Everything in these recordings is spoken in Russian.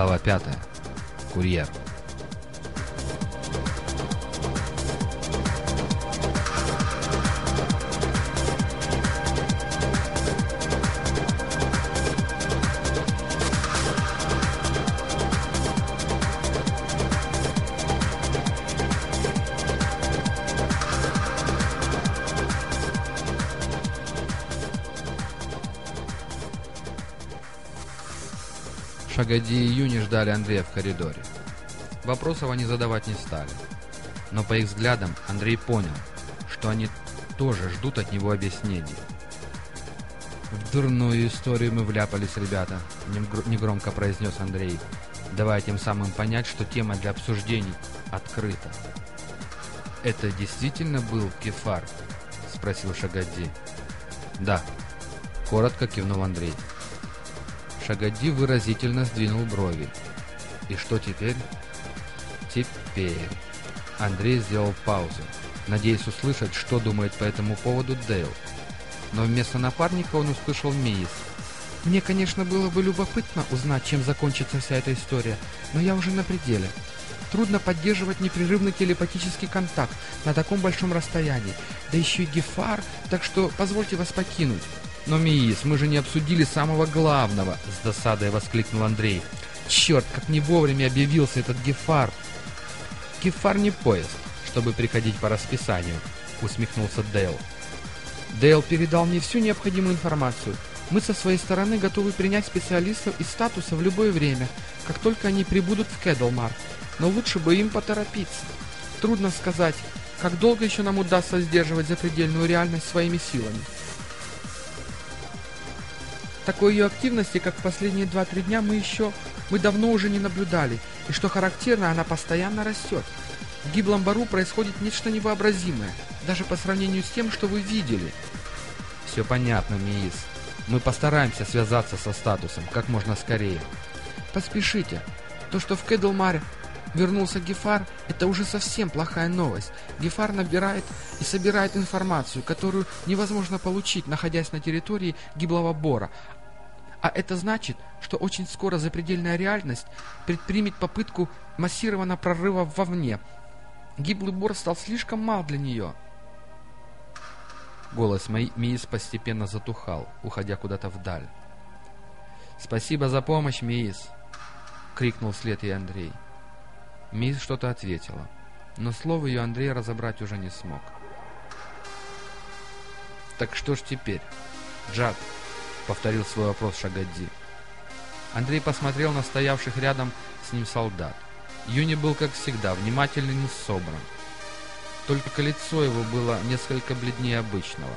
Глава 5. Курьер. Шагади и Юни ждали Андрея в коридоре. Вопросов они задавать не стали. Но по их взглядам Андрей понял, что они тоже ждут от него объяснений. «В дурную историю мы вляпались, ребята», — негромко произнес Андрей, давая тем самым понять, что тема для обсуждений открыта. «Это действительно был Кефар?» — спросил Шагади. «Да», — коротко кивнул Андрей. Шагади выразительно сдвинул брови. «И что теперь?» «Теперь...» Андрей сделал паузу, надеясь услышать, что думает по этому поводу Дейл. Но вместо напарника он услышал Миис. «Мне, конечно, было бы любопытно узнать, чем закончится вся эта история, но я уже на пределе. Трудно поддерживать непрерывный телепатический контакт на таком большом расстоянии, да еще и Гефар, так что позвольте вас покинуть». «Но, Миис, мы же не обсудили самого главного!» — с досадой воскликнул Андрей. «Черт, как не вовремя объявился этот Гефар!» «Гефар не поезд, чтобы приходить по расписанию», — усмехнулся Дейл. «Дейл передал мне всю необходимую информацию. Мы со своей стороны готовы принять специалистов из статуса в любое время, как только они прибудут в Кедлмар. Но лучше бы им поторопиться. Трудно сказать, как долго еще нам удастся сдерживать запредельную реальность своими силами». Такой ее активности, как в последние 2-3 дня, мы еще, мы давно уже не наблюдали, и что характерно, она постоянно растет. В гиблом бару происходит нечто невообразимое, даже по сравнению с тем, что вы видели. Все понятно, Миис. Мы постараемся связаться со статусом как можно скорее. Поспешите. То, что в Кэдлмаре вернулся Гефар, это уже совсем плохая новость. Гефар набирает и собирает информацию, которую невозможно получить, находясь на территории гиблого бора. А это значит, что очень скоро запредельная реальность предпримет попытку массированного прорыва вовне. Гиблый бор стал слишком мал для нее. Голос Миис постепенно затухал, уходя куда-то вдаль. «Спасибо за помощь, Миис!» — крикнул вслед ей Андрей. Мисс что-то ответила, но слово ее Андрей разобрать уже не смог. «Так что ж теперь?» «Джад», — повторил свой вопрос Шагадди. Андрей посмотрел на стоявших рядом с ним солдат. Юни был, как всегда, внимательным и собран. Только лицо его было несколько бледнее обычного,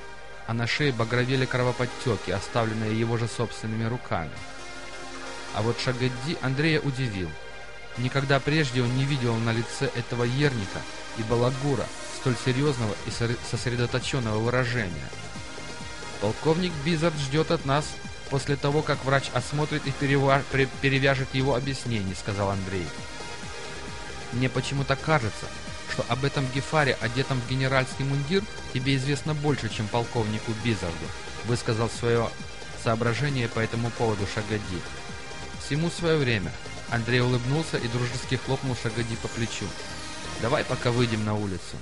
а на шее багровели кровоподтеки, оставленные его же собственными руками. А вот Шагадди Андрея удивил — Никогда прежде он не видел на лице этого ерника и балагура столь серьезного и сосредоточенного выражения. «Полковник Бизард ждет от нас после того, как врач осмотрит и перевяжет его объяснение», — сказал Андрей. «Мне почему-то кажется, что об этом Гефаре, одетом в генеральский мундир, тебе известно больше, чем полковнику Бизарду», — высказал свое соображение по этому поводу Шагади. «Всему свое время. Андрей улыбнулся и дружески хлопнул Шагоди по плечу. «Давай пока выйдем на улицу».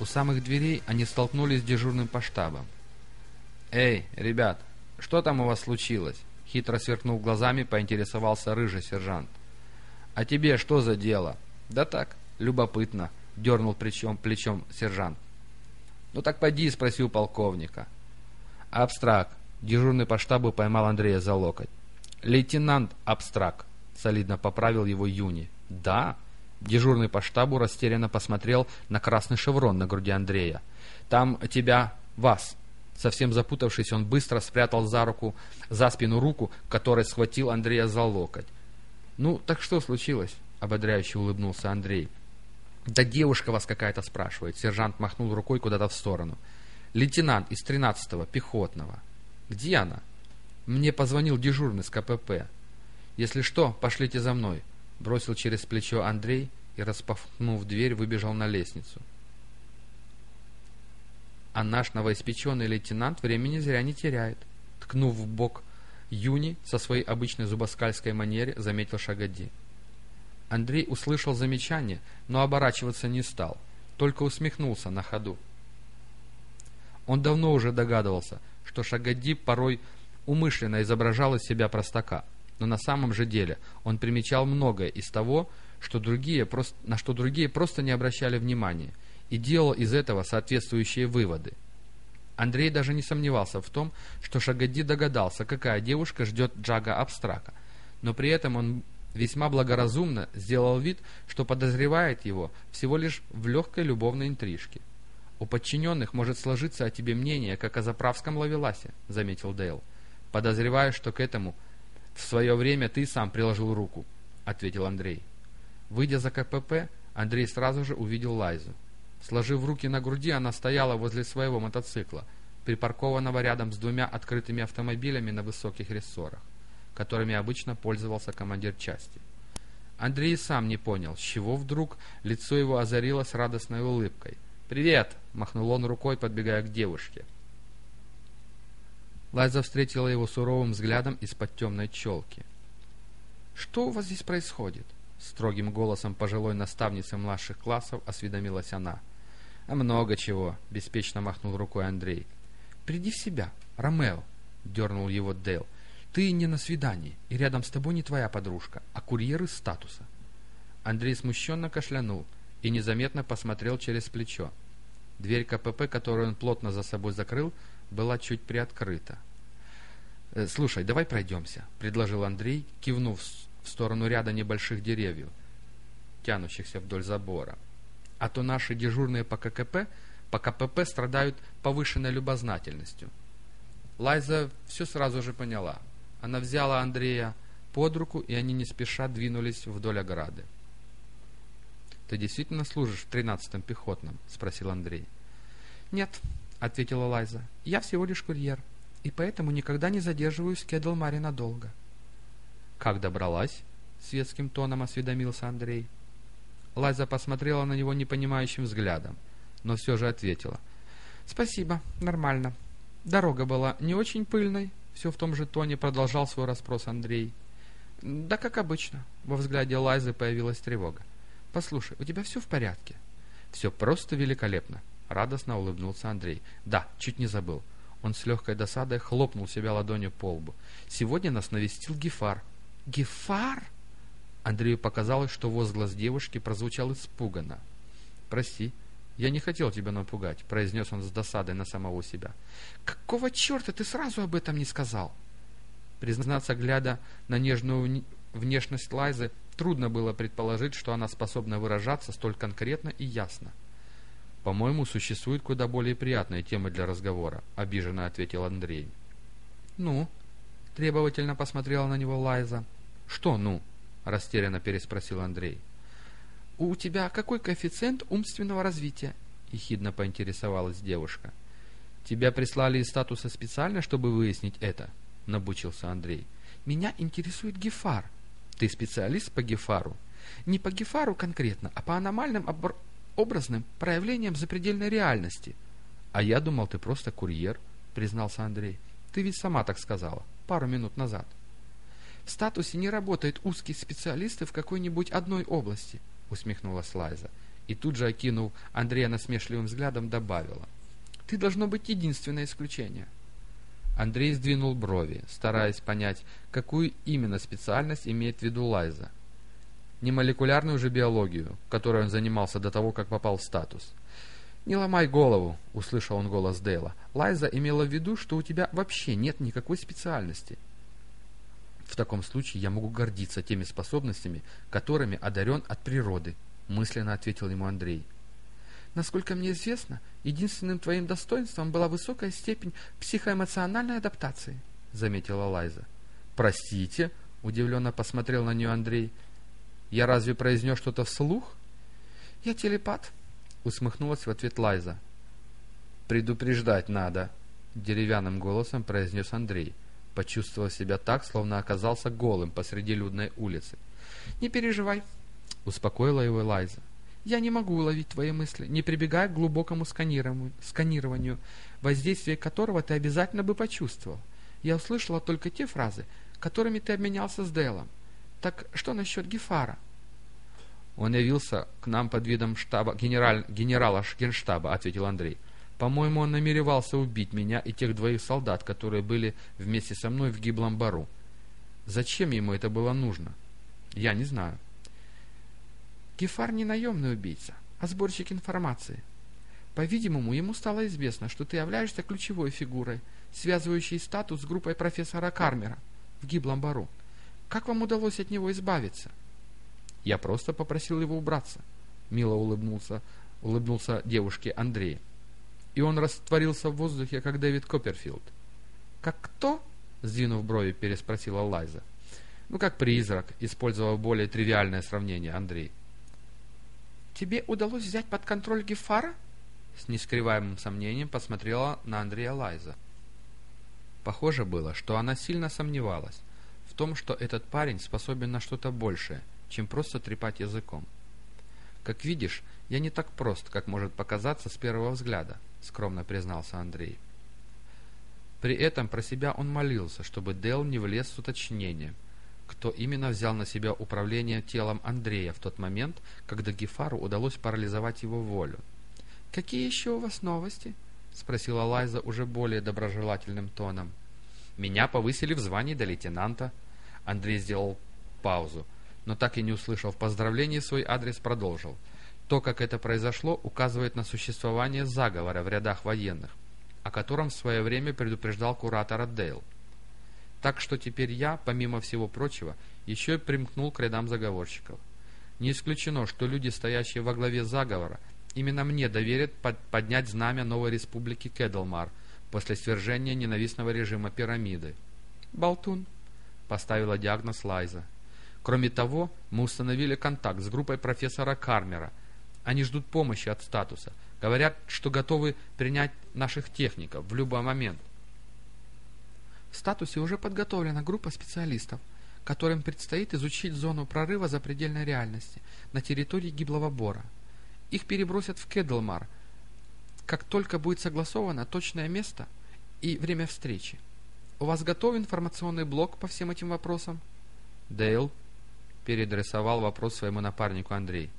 У самых дверей они столкнулись с дежурным по штабам. «Эй, ребят, что там у вас случилось?» Хитро сверкнув глазами, поинтересовался рыжий сержант. «А тебе что за дело?» «Да так, любопытно», — дернул плечом, плечом сержант. «Ну так поди», — спросил полковника. «Абстракт», — дежурный по штабу поймал Андрея за локоть. «Лейтенант Абстракт». — солидно поправил его Юни. «Да?» Дежурный по штабу растерянно посмотрел на красный шеврон на груди Андрея. «Там тебя... вас!» Совсем запутавшись, он быстро спрятал за руку, за спину руку, которой схватил Андрея за локоть. «Ну, так что случилось?» — ободряюще улыбнулся Андрей. «Да девушка вас какая-то спрашивает». Сержант махнул рукой куда-то в сторону. «Лейтенант из тринадцатого пехотного». «Где она?» «Мне позвонил дежурный с КПП». «Если что, пошлите за мной», — бросил через плечо Андрей и, распахнув дверь, выбежал на лестницу. А наш новоиспеченный лейтенант времени зря не теряет. Ткнув в бок Юни со своей обычной зубоскальской манере заметил Шагоди. Андрей услышал замечание, но оборачиваться не стал, только усмехнулся на ходу. Он давно уже догадывался, что Шагоди порой умышленно изображал из себя простака, но на самом же деле он примечал многое из того, что другие на что другие просто не обращали внимания, и делал из этого соответствующие выводы. Андрей даже не сомневался в том, что Шагоди догадался, какая девушка ждет Джага Абстрака, но при этом он весьма благоразумно сделал вид, что подозревает его всего лишь в легкой любовной интрижке. «У подчиненных может сложиться о тебе мнение, как о заправском ловеласе», — заметил Дейл. «Подозреваю, что к этому в свое время ты сам приложил руку», — ответил Андрей. Выйдя за КПП, Андрей сразу же увидел Лайзу. Сложив руки на груди, она стояла возле своего мотоцикла, припаркованного рядом с двумя открытыми автомобилями на высоких рессорах которыми обычно пользовался командир части. Андрей сам не понял, с чего вдруг лицо его озарилось радостной улыбкой. «Привет!» — махнул он рукой, подбегая к девушке. Лайза встретила его суровым взглядом из-под темной челки. «Что у вас здесь происходит?» — строгим голосом пожилой наставницы младших классов осведомилась она. «А много чего!» — беспечно махнул рукой Андрей. «Приди в себя, Ромео!» — дернул его Дейл. Ты не на свидании, и рядом с тобой не твоя подружка, а курьер из статуса. Андрей смущенно кашлянул и незаметно посмотрел через плечо. Дверь КПП, которую он плотно за собой закрыл, была чуть приоткрыта. «Э, «Слушай, давай пройдемся», — предложил Андрей, кивнув в сторону ряда небольших деревьев, тянущихся вдоль забора. «А то наши дежурные по ККП, по КПП страдают повышенной любознательностью». Лайза все сразу же поняла — она взяла Андрея под руку, и они не спеша двинулись вдоль ограды. «Ты действительно служишь в тринадцатом пехотном?» — спросил Андрей. «Нет», — ответила Лайза, — «я всего лишь курьер, и поэтому никогда не задерживаюсь в Кедлмаре надолго». «Как добралась?» — светским тоном осведомился Андрей. Лайза посмотрела на него непонимающим взглядом, но все же ответила. «Спасибо, нормально. Дорога была не очень пыльной, все в том же тоне продолжал свой расспрос Андрей. «Да как обычно». Во взгляде Лайзы появилась тревога. «Послушай, у тебя все в порядке?» «Все просто великолепно», — радостно улыбнулся Андрей. «Да, чуть не забыл». Он с легкой досадой хлопнул себя ладонью по лбу. «Сегодня нас навестил Гефар». «Гефар?» Андрею показалось, что возглас девушки прозвучал испуганно. «Прости, «Я не хотел тебя напугать», — произнес он с досадой на самого себя. «Какого черта ты сразу об этом не сказал?» Признаться, глядя на нежную внешность Лайзы, трудно было предположить, что она способна выражаться столь конкретно и ясно. «По-моему, существует куда более приятная тема для разговора», — обиженно ответил Андрей. «Ну?» — требовательно посмотрела на него Лайза. «Что «ну?» — растерянно переспросил Андрей. «У тебя какой коэффициент умственного развития?» — ехидно поинтересовалась девушка. «Тебя прислали из статуса специально, чтобы выяснить это?» — набучился Андрей. «Меня интересует Гефар. Ты специалист по Гефару?» «Не по Гефару конкретно, а по аномальным обр... образным проявлениям запредельной реальности». «А я думал, ты просто курьер», — признался Андрей. «Ты ведь сама так сказала, пару минут назад». В статусе не работают узкие специалисты в какой-нибудь одной области усмехнулась Лайза. И тут же, окинув Андрея насмешливым взглядом, добавила. «Ты должно быть единственное исключение». Андрей сдвинул брови, стараясь понять, какую именно специальность имеет в виду Лайза. Не молекулярную же биологию, которой он занимался до того, как попал в статус. «Не ломай голову», — услышал он голос Дейла. «Лайза имела в виду, что у тебя вообще нет никакой специальности». В таком случае я могу гордиться теми способностями, которыми одарен от природы, мысленно ответил ему Андрей. Насколько мне известно, единственным твоим достоинством была высокая степень психоэмоциональной адаптации, заметила Лайза. Простите, удивленно посмотрел на нее Андрей. Я разве произнес что-то вслух? Я телепат, усмехнулась в ответ Лайза. Предупреждать надо, деревянным голосом произнес Андрей почувствовал себя так, словно оказался голым посреди людной улицы. «Не переживай», — успокоила его Лайза. «Я не могу уловить твои мысли, не прибегая к глубокому сканированию, сканированию, воздействие которого ты обязательно бы почувствовал. Я услышала только те фразы, которыми ты обменялся с Делом. Так что насчет Гефара?» «Он явился к нам под видом штаба, генераль, генерала генштаба», — ответил Андрей. «По-моему, он намеревался убить меня и тех двоих солдат, которые были вместе со мной в гиблом бару. Зачем ему это было нужно? Я не знаю». «Гефар не наемный убийца, а сборщик информации. По-видимому, ему стало известно, что ты являешься ключевой фигурой, связывающей статус с группой профессора Кармера в гиблом бару. Как вам удалось от него избавиться?» Я просто попросил его убраться. Мило улыбнулся, улыбнулся девушке Андрей. И он растворился в воздухе, как Дэвид Копперфилд. «Как кто?» — сдвинув брови, переспросила Лайза. «Ну, как призрак», — использовал более тривиальное сравнение Андрей. «Тебе удалось взять под контроль Гефара?» С нескрываемым сомнением посмотрела на Андрея Лайза. Похоже было, что она сильно сомневалась в том, что этот парень способен на что-то большее, чем просто трепать языком. «Как видишь, я не так прост, как может показаться с первого взгляда», — скромно признался Андрей. При этом про себя он молился, чтобы Дел не влез с уточнением, кто именно взял на себя управление телом Андрея в тот момент, когда Гефару удалось парализовать его волю. «Какие еще у вас новости?» — спросила Лайза уже более доброжелательным тоном. «Меня повысили в звании до лейтенанта». Андрей сделал паузу но так и не услышав поздравлений, свой адрес продолжил. То, как это произошло, указывает на существование заговора в рядах военных, о котором в свое время предупреждал куратор Дейл. Так что теперь я, помимо всего прочего, еще и примкнул к рядам заговорщиков. Не исключено, что люди, стоящие во главе заговора, именно мне доверят под поднять знамя новой республики Кедлмар после свержения ненавистного режима пирамиды. «Болтун», — поставила диагноз Лайза. Кроме того, мы установили контакт с группой профессора Кармера. Они ждут помощи от статуса. Говорят, что готовы принять наших техников в любой момент. В статусе уже подготовлена группа специалистов, которым предстоит изучить зону прорыва запредельной реальности на территории Гиблого Бора. Их перебросят в Кедлмар, как только будет согласовано точное место и время встречи. У вас готов информационный блок по всем этим вопросам? Дейл, переадресовал вопрос своему напарнику Андрей.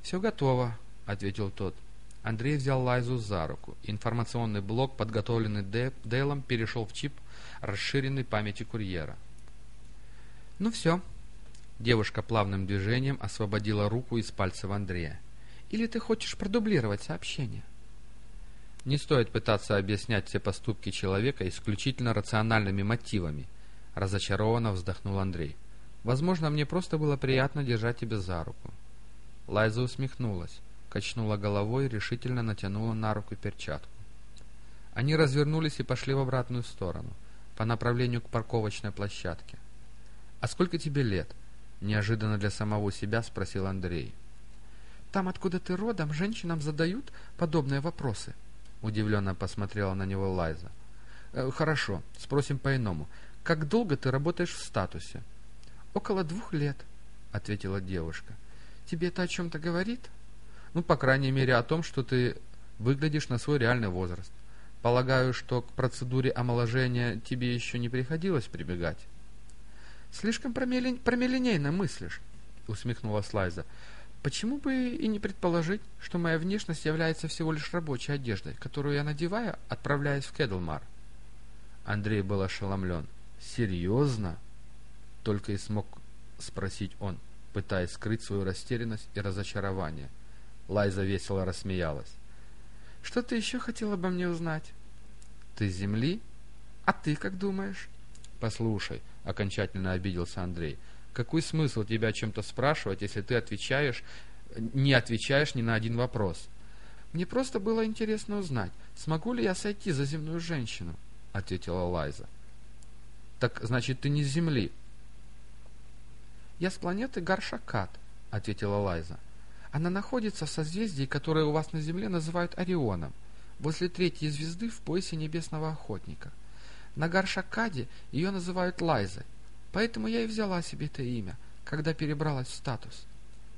«Все готово», — ответил тот. Андрей взял Лайзу за руку. Информационный блок, подготовленный Дейлом, перешел в чип расширенной памяти курьера. «Ну все». Девушка плавным движением освободила руку из пальцев Андрея. «Или ты хочешь продублировать сообщение?» Не стоит пытаться объяснять все поступки человека исключительно рациональными мотивами, разочарованно вздохнул Андрей. Возможно, мне просто было приятно держать тебя за руку. Лайза усмехнулась, качнула головой и решительно натянула на руку перчатку. Они развернулись и пошли в обратную сторону, по направлению к парковочной площадке. «А сколько тебе лет?» — неожиданно для самого себя спросил Андрей. «Там, откуда ты родом, женщинам задают подобные вопросы?» — удивленно посмотрела на него Лайза. «Э, «Хорошо, спросим по-иному. Как долго ты работаешь в статусе?» «Около двух лет», — ответила девушка. «Тебе это о чем-то говорит?» «Ну, по крайней мере, о том, что ты выглядишь на свой реальный возраст. Полагаю, что к процедуре омоложения тебе еще не приходилось прибегать?» «Слишком промелен... промеленейно мыслишь», — усмехнулась Лайза. «Почему бы и не предположить, что моя внешность является всего лишь рабочей одеждой, которую я надеваю, отправляясь в Кедлмар?» Андрей был ошеломлен. «Серьезно?» Только и смог спросить он, пытаясь скрыть свою растерянность и разочарование. Лайза весело рассмеялась. «Что ты еще хотел обо мне узнать?» «Ты земли?» «А ты как думаешь?» «Послушай», — окончательно обиделся Андрей, «какой смысл тебя чем-то спрашивать, если ты отвечаешь, не отвечаешь ни на один вопрос?» «Мне просто было интересно узнать, смогу ли я сойти за земную женщину?» — ответила Лайза. «Так, значит, ты не с земли?» «Я с планеты Гаршакат», — ответила Лайза. «Она находится в созвездии, которое у вас на Земле называют Орионом, возле третьей звезды в поясе Небесного Охотника. На Гаршакаде ее называют Лайзой, поэтому я и взяла себе это имя, когда перебралась в статус.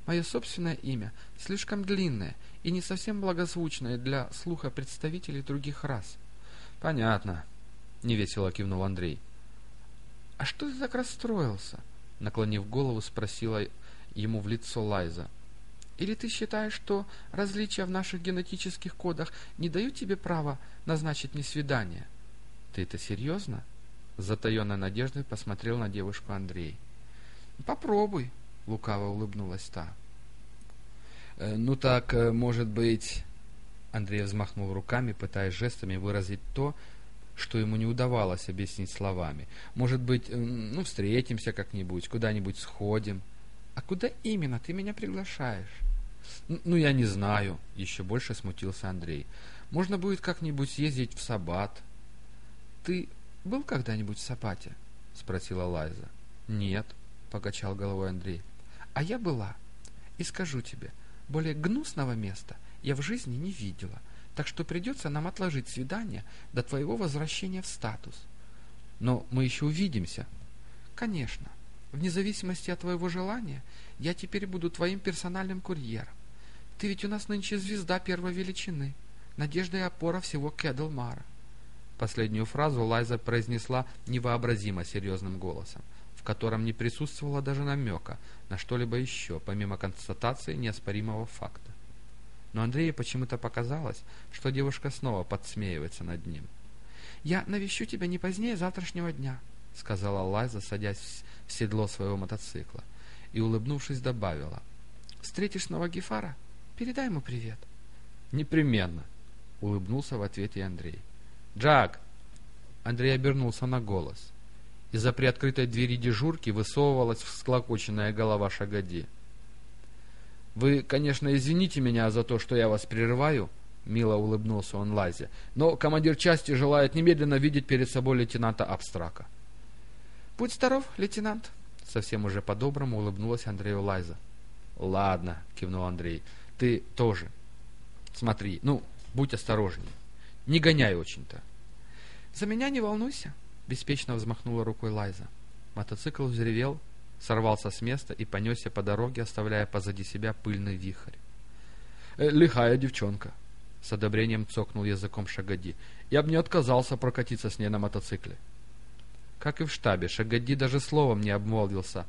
Мое собственное имя слишком длинное и не совсем благозвучное для слуха представителей других рас». «Понятно», невесело кивнул Андрей. «А что ты так расстроился?» Наклонив голову, спросила ему в лицо Лайза. «Или ты считаешь, что различия в наших генетических кодах не дают тебе права назначить мне свидание?» «Ты это серьезно?» С затаенной надеждой посмотрел на девушку Андрей. «Попробуй», — лукаво улыбнулась та. «Э, «Ну так, э, может быть...» Андрей взмахнул руками, пытаясь жестами выразить то, что ему не удавалось объяснить словами. «Может быть, ну, встретимся как-нибудь, куда-нибудь сходим?» «А куда именно ты меня приглашаешь?» «Ну, я не знаю», — еще больше смутился Андрей. «Можно будет как-нибудь съездить в Сабат». «Ты был когда-нибудь в Сабате?» — спросила Лайза. «Нет», — покачал головой Андрей. «А я была. И скажу тебе, более гнусного места я в жизни не видела так что придется нам отложить свидание до твоего возвращения в статус. Но мы еще увидимся. Конечно. Вне зависимости от твоего желания, я теперь буду твоим персональным курьером. Ты ведь у нас нынче звезда первой величины, надежда и опора всего Кедлмара. Последнюю фразу Лайза произнесла невообразимо серьезным голосом, в котором не присутствовало даже намека на что-либо еще, помимо констатации неоспоримого факта но Андрею почему-то показалось, что девушка снова подсмеивается над ним. «Я навещу тебя не позднее завтрашнего дня», — сказала Лайза, садясь в седло своего мотоцикла, и, улыбнувшись, добавила. «Встретишь снова Гефара? Передай ему привет». «Непременно», — улыбнулся в ответе Андрей. «Джак!» Андрей обернулся на голос. Из-за приоткрытой двери дежурки высовывалась всклокоченная голова Шагади. «Вы, конечно, извините меня за то, что я вас прерываю», — мило улыбнулся он Лазе, «но командир части желает немедленно видеть перед собой лейтенанта Абстрака». «Будь здоров, лейтенант», — совсем уже по-доброму улыбнулась Андрею Лайза. «Ладно», — кивнул Андрей, — «ты тоже. Смотри, ну, будь осторожней. Не гоняй очень-то». «За меня не волнуйся», — беспечно взмахнула рукой Лайза. Мотоцикл взревел, сорвался с места и понесся по дороге, оставляя позади себя пыльный вихрь. «Э, «Лихая девчонка!» — с одобрением цокнул языком Шагади. «Я бы не отказался прокатиться с ней на мотоцикле». Как и в штабе, Шагади даже словом не обмолвился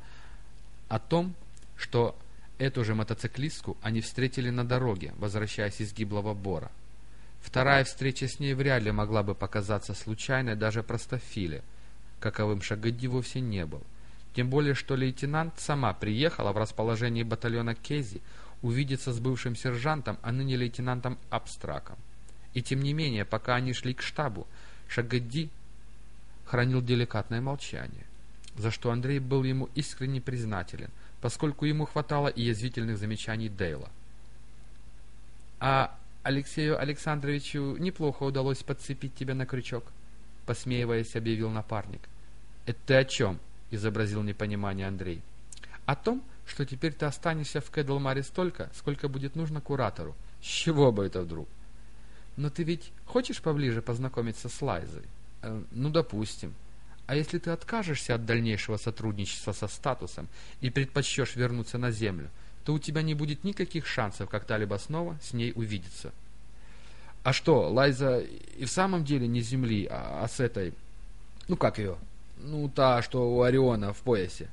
о том, что эту же мотоциклистку они встретили на дороге, возвращаясь из гиблого бора. Вторая встреча с ней вряд ли могла бы показаться случайной даже простофиле, каковым Шагади вовсе не был — тем более, что лейтенант сама приехала в расположение батальона Кези увидеться с бывшим сержантом, а ныне лейтенантом Абстраком. И тем не менее, пока они шли к штабу, Шагадди хранил деликатное молчание, за что Андрей был ему искренне признателен, поскольку ему хватало и язвительных замечаний Дейла. «А Алексею Александровичу неплохо удалось подцепить тебя на крючок», — посмеиваясь, объявил напарник. «Это ты о чем?» — изобразил непонимание Андрей. «О том, что теперь ты останешься в Кэдлмаре столько, сколько будет нужно куратору. С чего бы это вдруг?» «Но ты ведь хочешь поближе познакомиться с Лайзой?» э, «Ну, допустим. А если ты откажешься от дальнейшего сотрудничества со статусом и предпочтешь вернуться на Землю, то у тебя не будет никаких шансов когда-либо снова с ней увидеться». «А что, Лайза и в самом деле не с Земли, а, а с этой... Ну, как ее?» Ну, та, что у Ориона в поясе.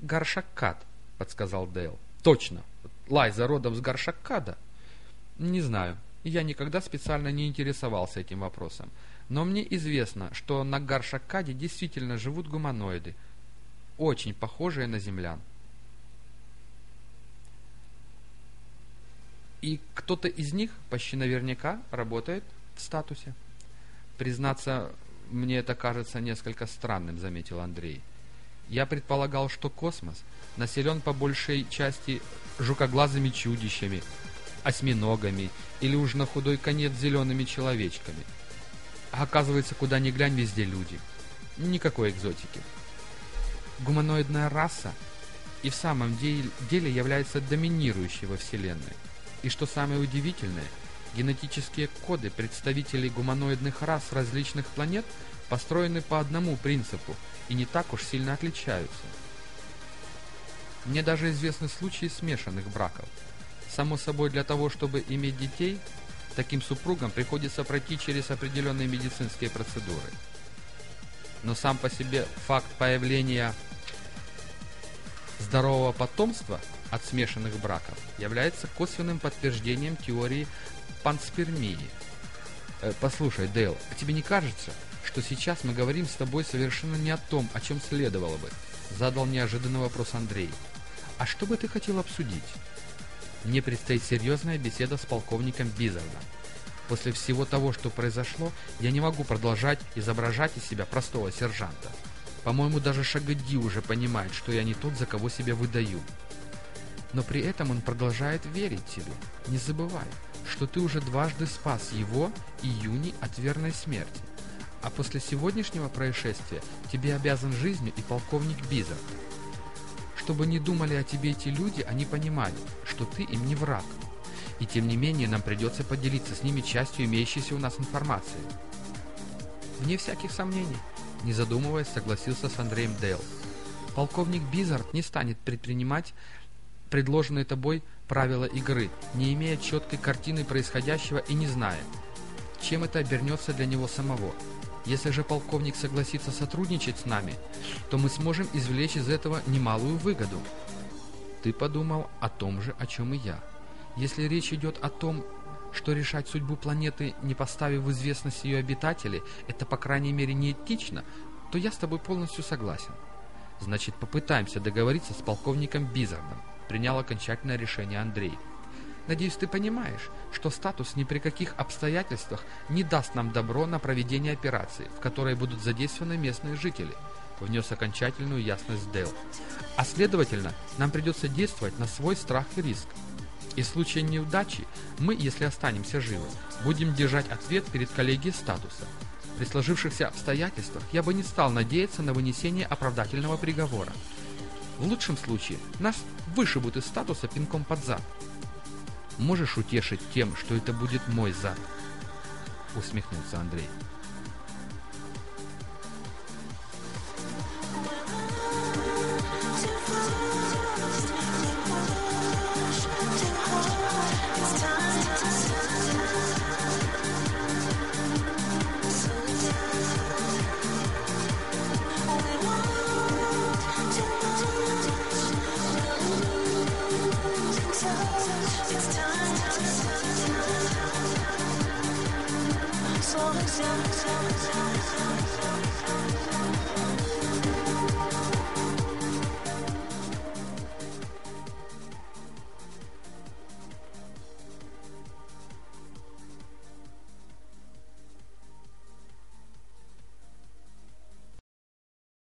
Гаршаккад, подсказал Дейл. Точно. Лайза родом с Гаршаккада. Не знаю. Я никогда специально не интересовался этим вопросом. Но мне известно, что на Гаршаккаде действительно живут гуманоиды, очень похожие на землян. И кто-то из них почти наверняка работает в статусе. Признаться, мне это кажется несколько странным, заметил Андрей. Я предполагал, что космос населен по большей части жукоглазыми чудищами, осьминогами или уж на худой конец зелеными человечками. А оказывается, куда ни глянь, везде люди. Никакой экзотики. Гуманоидная раса и в самом деле, является доминирующей во Вселенной. И что самое удивительное – Генетические коды представителей гуманоидных рас различных планет построены по одному принципу и не так уж сильно отличаются. Мне даже известны случаи смешанных браков. Само собой, для того, чтобы иметь детей, таким супругам приходится пройти через определенные медицинские процедуры. но сам по себе факт появления здорового потомства от смешанных браков является косвенным подтверждением теории панспермии. Э, послушай, Дейл, а тебе не кажется, что сейчас мы говорим с тобой совершенно не о том, о чем следовало бы? Задал неожиданный вопрос Андрей. А что бы ты хотел обсудить? Мне предстоит серьезная беседа с полковником Бизардом. После всего того, что произошло, я не могу продолжать изображать из себя простого сержанта. По-моему, даже Шагоди уже понимает, что я не тот, за кого себя выдаю. Но при этом он продолжает верить тебе. Не забывай, что ты уже дважды спас его и Юни от верной смерти. А после сегодняшнего происшествия тебе обязан жизнью и полковник Бизер. Чтобы не думали о тебе эти люди, они понимали, что ты им не враг. И тем не менее нам придется поделиться с ними частью имеющейся у нас информации. Вне всяких сомнений, не задумываясь, согласился с Андреем Дейл. Полковник Бизард не станет предпринимать предложенные тобой правила игры, не имея четкой картины происходящего и не зная, чем это обернется для него самого. Если же полковник согласится сотрудничать с нами, то мы сможем извлечь из этого немалую выгоду. Ты подумал о том же, о чем и я. Если речь идет о том, что решать судьбу планеты, не поставив в известность ее обитателей, это, по крайней мере, неэтично, то я с тобой полностью согласен. Значит, попытаемся договориться с полковником Бизардом, принял окончательное решение Андрей. Надеюсь, ты понимаешь, что статус ни при каких обстоятельствах не даст нам добро на проведение операции, в которой будут задействованы местные жители, внес окончательную ясность Дэл. А следовательно, нам придется действовать на свой страх и риск. И в случае неудачи мы, если останемся живы, будем держать ответ перед коллегией статуса. При сложившихся обстоятельствах я бы не стал надеяться на вынесение оправдательного приговора. В лучшем случае нас вышибут из статуса пинком под зад. Можешь утешить тем, что это будет мой зад? Усмехнулся Андрей.